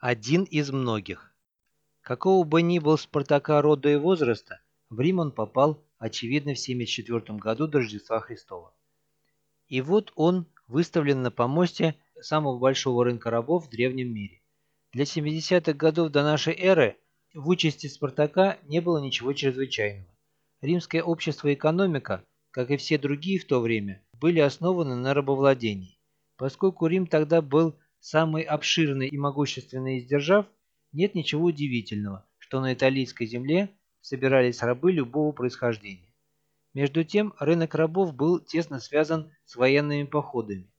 Один из многих. Какого бы ни был Спартака рода и возраста, в Рим он попал, очевидно, в 74 году до Рождества Христова. И вот он выставлен на помосте самого большого рынка рабов в древнем мире. Для 70-х годов до нашей эры в участи Спартака не было ничего чрезвычайного. Римское общество и экономика, как и все другие в то время, были основаны на рабовладении. Поскольку Рим тогда был самый обширный и могущественный из держав, нет ничего удивительного, что на итальянской земле собирались рабы любого происхождения. Между тем, рынок рабов был тесно связан с военными походами.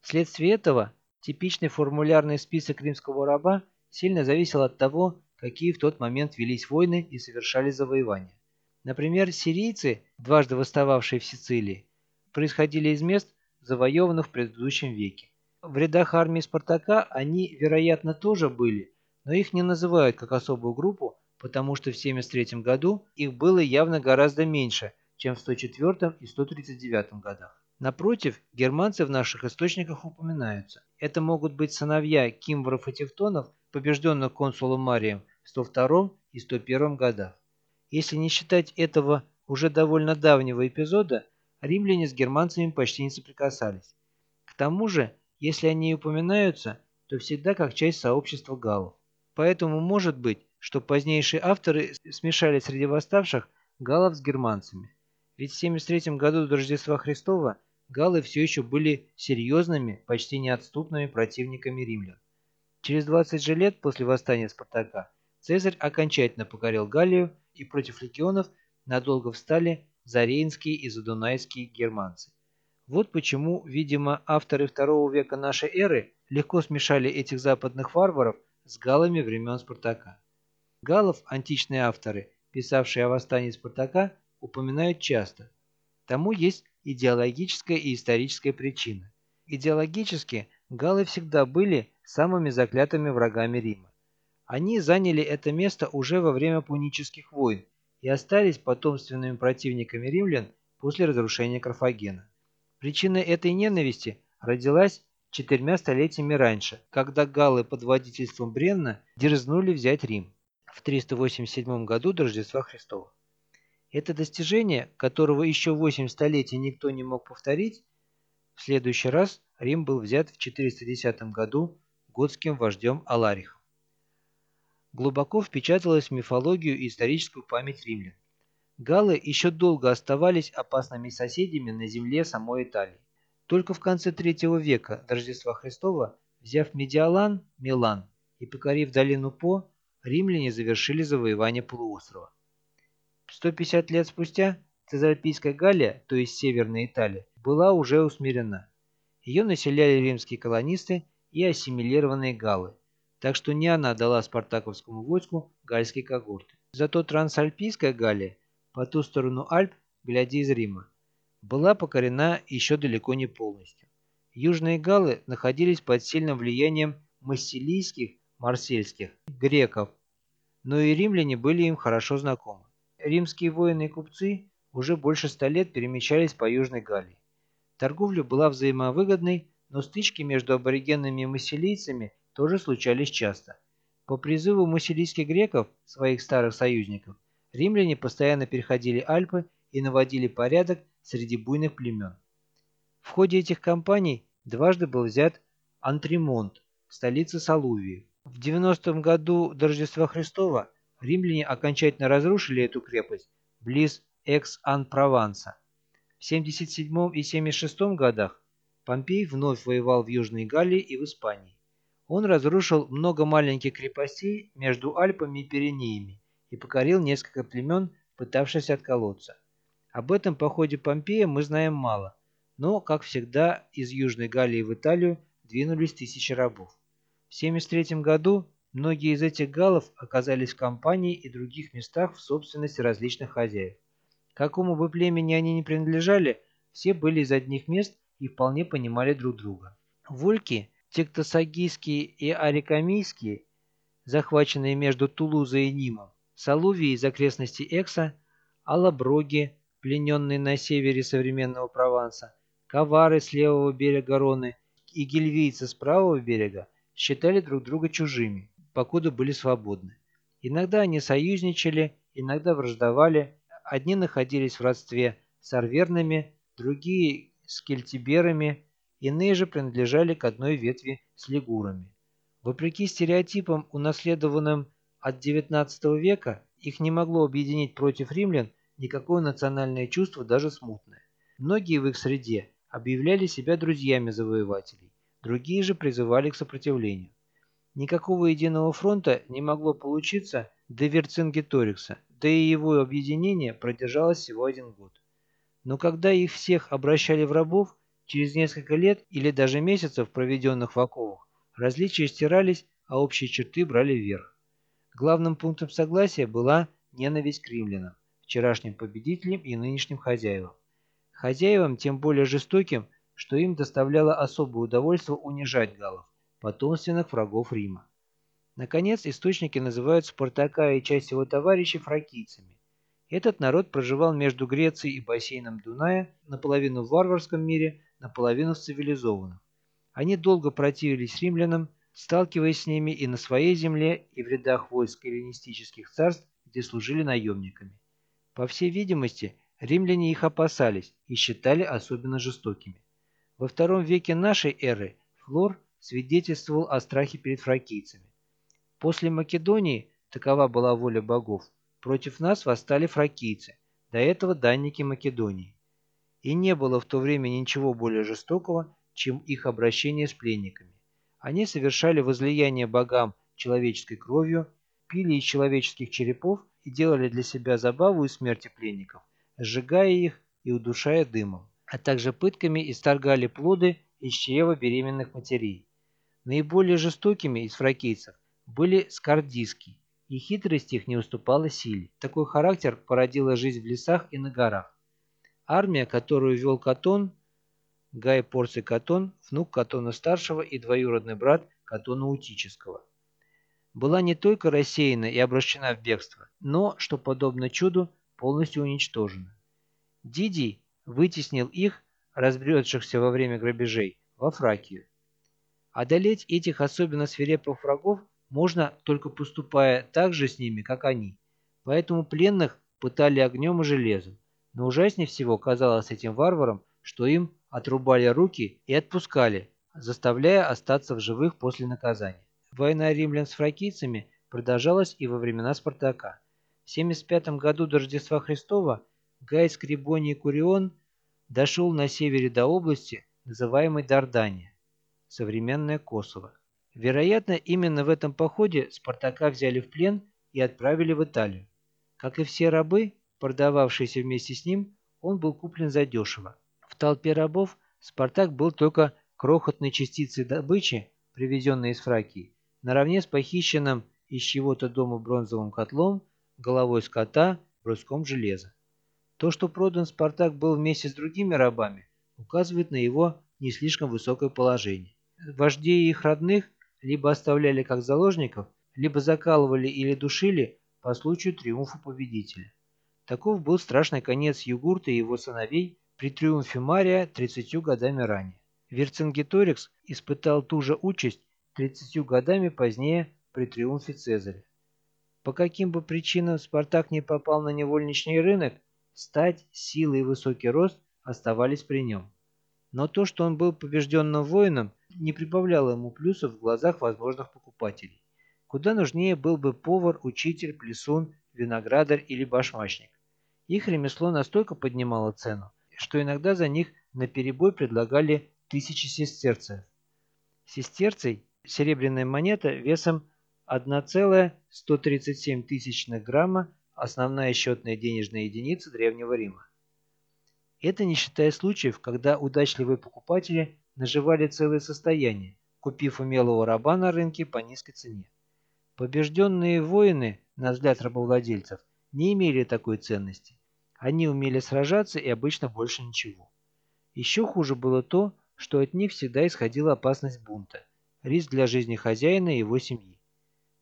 Вследствие этого типичный формулярный список римского раба сильно зависел от того, какие в тот момент велись войны и совершались завоевания. Например, сирийцы, дважды восстававшие в Сицилии, происходили из мест, завоеванных в предыдущем веке. В рядах армии Спартака они, вероятно, тоже были, но их не называют как особую группу, потому что в 73 году их было явно гораздо меньше, чем в 104 и 139 годах. Напротив, германцы в наших источниках упоминаются. Это могут быть сыновья кимвров и тевтонов, побежденных консулом Марием в 102 и 101 годах. Если не считать этого уже довольно давнего эпизода, римляне с германцами почти не соприкасались. К тому же, если они упоминаются, то всегда как часть сообщества галлов. Поэтому может быть, что позднейшие авторы смешали среди восставших галлов с германцами. Ведь в 73 году до Рождества Христова галлы все еще были серьезными, почти неотступными противниками римлян. Через 20 же лет после восстания Спартака Цезарь окончательно покорил Галлию, и против легионов надолго встали зарейнские и задунайские германцы. Вот почему, видимо, авторы второго века нашей эры легко смешали этих западных варваров с галлами времен Спартака. Галлов античные авторы, писавшие о восстании Спартака, упоминают часто. Тому есть идеологическая и историческая причина. Идеологически галлы всегда были самыми заклятыми врагами Рима. Они заняли это место уже во время пунических войн и остались потомственными противниками римлян после разрушения Карфагена. Причина этой ненависти родилась четырьмя столетиями раньше, когда галлы под водительством Бренна дерзнули взять Рим в 387 году до Рождества Христова. Это достижение, которого еще восемь столетий никто не мог повторить, в следующий раз Рим был взят в 410 году готским вождем Аларихом глубоко впечаталась в мифологию и историческую память римлян. Галлы еще долго оставались опасными соседями на земле самой Италии. Только в конце третьего века до Рождества Христова, взяв Медиалан, Милан и покорив долину По, римляне завершили завоевание полуострова. 150 лет спустя Цезальпийская Галлия, то есть Северная Италия, была уже усмирена. Ее населяли римские колонисты и ассимилированные галлы так что не она дала спартаковскому войску гальские когорты. Зато Трансальпийская Галлия, по ту сторону Альп, глядя из Рима, была покорена еще далеко не полностью. Южные галлы находились под сильным влиянием массилийских, марсельских, греков, но и римляне были им хорошо знакомы. Римские воины и купцы уже больше ста лет перемещались по Южной Галлии. Торговля была взаимовыгодной, но стычки между аборигенами и массилийцами тоже случались часто. По призыву муссилийских греков, своих старых союзников, римляне постоянно переходили Альпы и наводили порядок среди буйных племен. В ходе этих кампаний дважды был взят Антримонт, столица Салувии. В 90 году до Рождества Христова римляне окончательно разрушили эту крепость близ Экс-Ан-Прованса. В 77 и 76 годах Помпей вновь воевал в Южной Галлии и в Испании. Он разрушил много маленьких крепостей между Альпами и Пиренеями и покорил несколько племен, пытавшихся отколоться. Об этом походе Помпея мы знаем мало, но, как всегда, из Южной Галлии в Италию двинулись тысячи рабов. В 73 году многие из этих галлов оказались в компании и других местах в собственности различных хозяев. Какому бы племени они ни принадлежали, все были из одних мест и вполне понимали друг друга. Вольки – тектосагийские и арикамийские, захваченные между Тулузой и Нимом, Салувии из окрестностей Экса, Алаброги, плененные на севере современного Прованса, Кавары с левого берега Роны и гельвийцы с правого берега считали друг друга чужими. покуда были свободны. Иногда они союзничали, иногда враждовали, одни находились в родстве с арвернами, другие с кельтиберами, иные же принадлежали к одной ветви с лигурами. Вопреки стереотипам, унаследованным от XIX века, их не могло объединить против римлян никакое национальное чувство, даже смутное. Многие в их среде объявляли себя друзьями завоевателей, другие же призывали к сопротивлению. Никакого единого фронта не могло получиться до Верцингеторикса, да и его объединение продержалось всего один год. Но когда их всех обращали в рабов, через несколько лет или даже месяцев, проведенных в оковах, различия стирались, а общие черты брали вверх. Главным пунктом согласия была ненависть к римлянам, вчерашним победителям и нынешним хозяевам. Хозяевам тем более жестоким, что им доставляло особое удовольствие унижать галлов, потомственных врагов Рима. Наконец, источники называют Спартака и часть его товарищей фракийцами. Этот народ проживал между Грецией и бассейном Дуная, наполовину в варварском мире, наполовину в цивилизованном. Они долго противились римлянам, сталкиваясь с ними и на своей земле, и в рядах войск эллинистических царств, где служили наемниками. По всей видимости, римляне их опасались и считали особенно жестокими. Во втором веке нашей эры Флор свидетельствовал о страхе перед фракийцами. После Македонии, такова была воля богов, против нас восстали фракийцы, до этого данники Македонии. И не было в то время ничего более жестокого, чем их обращение с пленниками. Они совершали возлияние богам человеческой кровью, пили из человеческих черепов и делали для себя забаву и смерти пленников, сжигая их и удушая дымом, а также пытками исторгали плоды из чрева беременных матерей. Наиболее жестокими из фракийцев были скардиски, и хитрость их не уступала силе. Такой характер породила жизнь в лесах и на горах. Армия, которую вел Катон, Гай Порций Катон, внук Катона-старшего и двоюродный брат Катона Утического, была не только рассеяна и обращена в бегство, но, что подобно чуду, полностью уничтожена. Дидий вытеснил их, разбредшихся во время грабежей, во Фракию. Одолеть этих особенно свирепых врагов можно только поступая так же с ними, как они. Поэтому пленных пытали огнем и железом. Но ужаснее всего казалось этим варварам, что им отрубали руки и отпускали, заставляя остаться в живых после наказания. Война римлян с фракийцами продолжалась и во времена Спартака. В 75 году до Рождества Христова Гай Скрибоний Курион дошел на севере до области, называемой Дардания, современная Косово. Вероятно, именно в этом походе Спартака взяли в плен и отправили в Италию. Как и все рабы, продававшиеся вместе с ним, он был куплен задешево. Толпе рабов Спартак был только крохотной частицей добычи, привезенной из Фракии, наравне с похищенным из чего-то дома бронзовым котлом, головой скота, бруском железа. То, что продан Спартак был вместе с другими рабами, указывает на его не слишком высокое положение. Вождей их родных либо оставляли как заложников, либо закалывали или душили по случаю триумфа победителя. Таков был страшный конец Югурта и его сыновей при триумфе Мария 30 годами ранее. Верцингеторикс испытал ту же участь 30 годами позднее при триумфе Цезаря. По каким бы причинам Спартак не попал на невольничный рынок, стать, сила и высокий рост оставались при нем. Но то, что он был побежденным воином, не прибавляло ему плюсов в глазах возможных покупателей. Куда нужнее был бы повар, учитель, плесун, виноградарь или башмачник. Их ремесло настолько поднимало цену, что иногда за них наперебой предлагали тысячи сестерцев. Сестерций – серебряная монета весом 1,137 тысячных грамма, основная счетная денежная единица Древнего Рима. Это не считая случаев, когда удачливые покупатели наживали целое состояние, купив умелого раба на рынке по низкой цене. Побежденные воины, на взгляд рабовладельцев, не имели такой ценности. Они умели сражаться и обычно больше ничего. Еще хуже было то, что от них всегда исходила опасность бунта, риск для жизни хозяина и его семьи.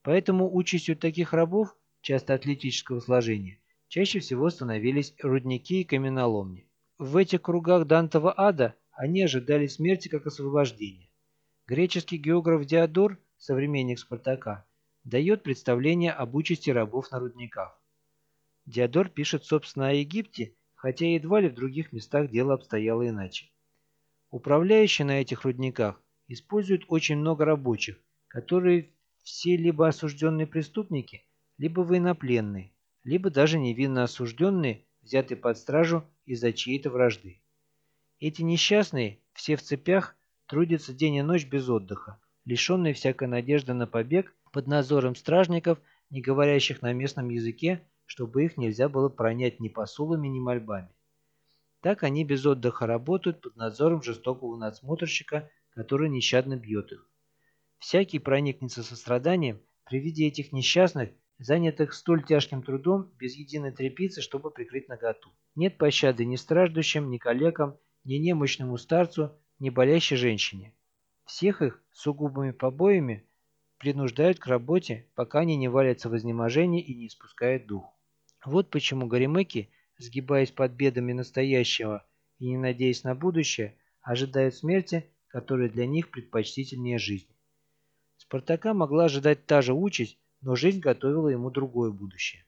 Поэтому участью таких рабов, часто атлетического сложения, чаще всего становились рудники и каменоломни. В этих кругах Дантова ада они ожидали смерти как освобождения. Греческий географ Диодор, современник Спартака, дает представление об участи рабов на рудниках. Диодор пишет, собственно, о Египте, хотя едва ли в других местах дело обстояло иначе. Управляющие на этих рудниках используют очень много рабочих, которые все либо осужденные преступники, либо военнопленные, либо даже невинно осужденные, взятые под стражу из-за чьей-то вражды. Эти несчастные, все в цепях, трудятся день и ночь без отдыха, лишенные всякой надежды на побег под надзором стражников, не говорящих на местном языке, чтобы их нельзя было пронять ни посулами, ни мольбами. Так они без отдыха работают под надзором жестокого надсмотрщика, который нещадно бьет их. Всякий проникнется состраданием при виде этих несчастных, занятых столь тяжким трудом, без единой трепицы, чтобы прикрыть наготу. Нет пощады ни страждущим, ни калекам, ни немощному старцу, ни болящей женщине. Всех их сугубыми побоями принуждают к работе, пока они не валятся в изнеможении и не испускают дух. Вот почему горемыки, сгибаясь под бедами настоящего и не надеясь на будущее, ожидают смерти, которая для них предпочтительнее жизни. Спартака могла ожидать та же участь, но жизнь готовила ему другое будущее.